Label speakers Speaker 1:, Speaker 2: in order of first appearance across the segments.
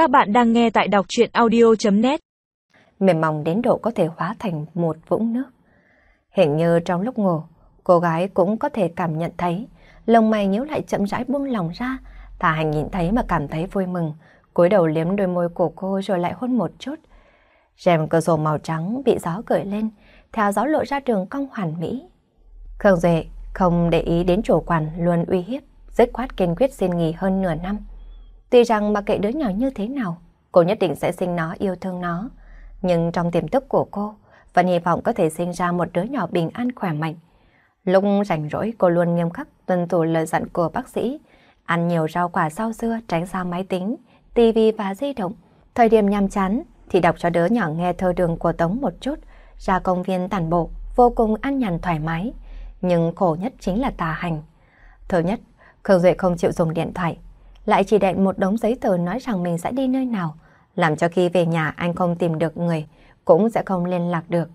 Speaker 1: Các bạn đang nghe tại đọc chuyện audio.net
Speaker 2: Mềm mỏng đến độ có thể hóa thành một vũng nước. Hình như trong lúc ngủ, cô gái cũng có thể cảm nhận thấy, lông mày nhíu lại chậm rãi buông lòng ra, Tà hành nhìn thấy mà cảm thấy vui mừng, cúi đầu liếm đôi môi của cô rồi lại hôn một chút. Rèm cửa sổ màu trắng bị gió cởi lên, theo gió lộ ra đường cong hoàn mỹ. Khương Duệ không để ý đến chủ quản luôn uy hiếp, dứt khoát kiên quyết xin nghỉ hơn nửa năm. Tuy rằng mặc kệ đứa nhỏ như thế nào, cô nhất định sẽ sinh nó yêu thương nó. Nhưng trong tiềm thức của cô, vẫn hy vọng có thể sinh ra một đứa nhỏ bình an khỏe mạnh. Lúc rảnh rỗi cô luôn nghiêm khắc tuân thủ lời dặn của bác sĩ, ăn nhiều rau quả rau dưa tránh xa máy tính, tivi và di động. Thời điểm nhàm chán thì đọc cho đứa nhỏ nghe thơ đường của Tống một chút, ra công viên tản bộ, vô cùng an nhàn thoải mái. Nhưng khổ nhất chính là tà hành. Thứ nhất, Khương Duệ không chịu dùng điện thoại, lại chỉ đệm một đống giấy tờ nói rằng mình sẽ đi nơi nào, làm cho khi về nhà anh không tìm được người, cũng sẽ không liên lạc được.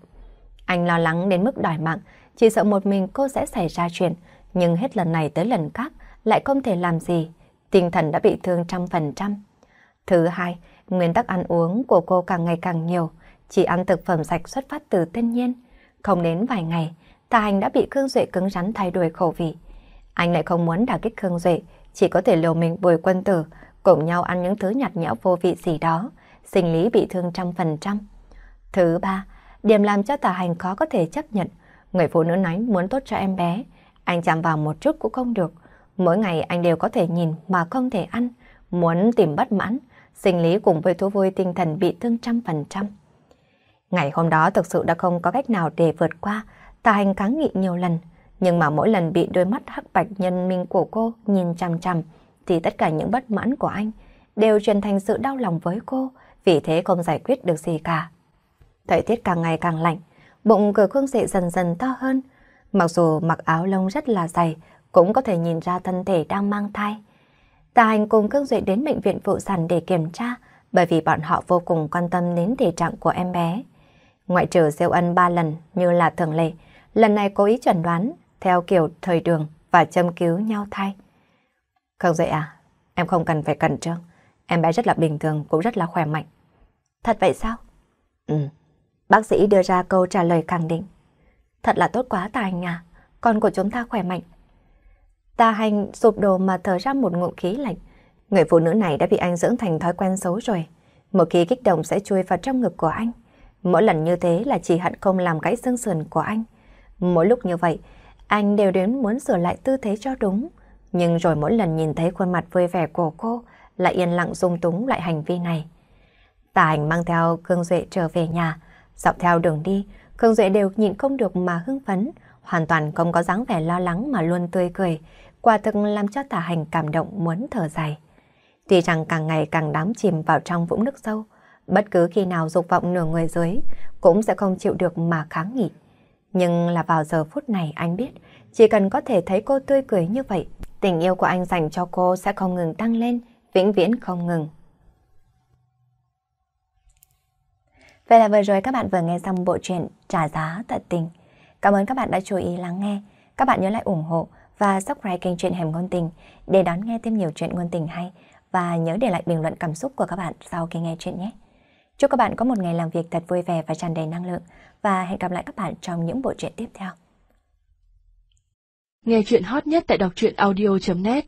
Speaker 2: Anh lo lắng đến mức đòi mạng, chỉ sợ một mình cô sẽ xảy ra chuyện, nhưng hết lần này tới lần khác lại không thể làm gì, tinh thần đã bị thương trăm phần trăm. Thứ hai, nguyên tắc ăn uống của cô càng ngày càng nhiều, chỉ ăn thực phẩm sạch xuất phát từ thiên nhiên. Không đến vài ngày, Tà Hành đã bị Khương Duệ cứng rắn thay đổi khẩu vị. Anh lại không muốn đả kích Khương Duệ, chỉ có thể liều mình bồi quân tử, cùng nhau ăn những thứ nhạt nhẽo vô vị gì đó, sinh lý bị thương trăm phần trăm. Thứ ba, điểm làm cho tà hành khó có thể chấp nhận, người phụ nữ nói muốn tốt cho em bé, anh chạm vào một chút cũng không được. Mỗi ngày anh đều có thể nhìn mà không thể ăn, muốn tìm bất mãn, sinh lý cùng với thú vui tinh thần bị thương trăm phần trăm. Ngày hôm đó thực sự đã không có cách nào để vượt qua, tà hành kháng nghị nhiều lần, nhưng mà mỗi lần bị đôi mắt hắc bạch nhân minh của cô nhìn chằm chằm, thì tất cả những bất mãn của anh đều truyền thành sự đau lòng với cô, vì thế không giải quyết được gì cả. Thời tiết càng ngày càng lạnh, bụng cửa Khương Dị dần dần to hơn. Mặc dù mặc áo lông rất là dày, cũng có thể nhìn ra thân thể đang mang thai. Tà hành cùng cương Duệ đến bệnh viện phụ sản để kiểm tra, bởi vì bọn họ vô cùng quan tâm đến thể trạng của em bé. Ngoại trừ siêu ân ba lần như là thường lệ, lần này cố ý chuẩn đoán theo kiểu thời đường và châm cứu nhau thay. Không dậy à, em không cần phải cẩn trương. Em bé rất là bình thường, cũng rất là khỏe mạnh. Thật vậy sao? Ừ. Bác sĩ đưa ra câu trả lời khẳng định. Thật là tốt quá tài nhà, con của chúng ta khỏe mạnh. Ta hành sụp đổ mà thở ra một ngụm khí lạnh. Người phụ nữ này đã bị anh dưỡng thành thói quen xấu rồi. Một khi kích động sẽ chui vào trong ngực của anh. Mỗi lần như thế là chỉ hận không làm gãy xương sườn của anh. Mỗi lúc như vậy, anh đều đến muốn sửa lại tư thế cho đúng. Nhưng rồi mỗi lần nhìn thấy khuôn mặt vui vẻ của cô, lại yên lặng dung túng lại hành vi này. Tà hành mang theo Khương Duệ trở về nhà, dọc theo đường đi, Khương Duệ đều nhịn không được mà hưng phấn, hoàn toàn không có dáng vẻ lo lắng mà luôn tươi cười, quả thực làm cho tà hành cảm động muốn thở dài. Tuy rằng càng ngày càng đắm chìm vào trong vũng nước sâu, bất cứ khi nào dục vọng nửa người dưới cũng sẽ không chịu được mà kháng nghị. Nhưng là vào giờ phút này anh biết, chỉ cần có thể thấy cô tươi cười như vậy, tình yêu của anh dành cho cô sẽ không ngừng tăng lên, vĩnh viễn không ngừng. Vậy là vừa rồi các bạn vừa nghe xong bộ truyện Trả giá tận tình. Cảm ơn các bạn đã chú ý lắng nghe. Các bạn nhớ lại ủng hộ và subscribe kênh truyện Hẻm Ngôn Tình để đón nghe thêm nhiều chuyện ngôn tình hay và nhớ để lại bình luận cảm xúc của các bạn sau khi nghe chuyện nhé. Chúc các bạn có một ngày làm việc thật vui vẻ và tràn đầy năng lượng và hẹn gặp lại các bạn trong những bộ truyện tiếp theo.
Speaker 1: Nghe chuyện hot nhất tại đọc truyện audio.net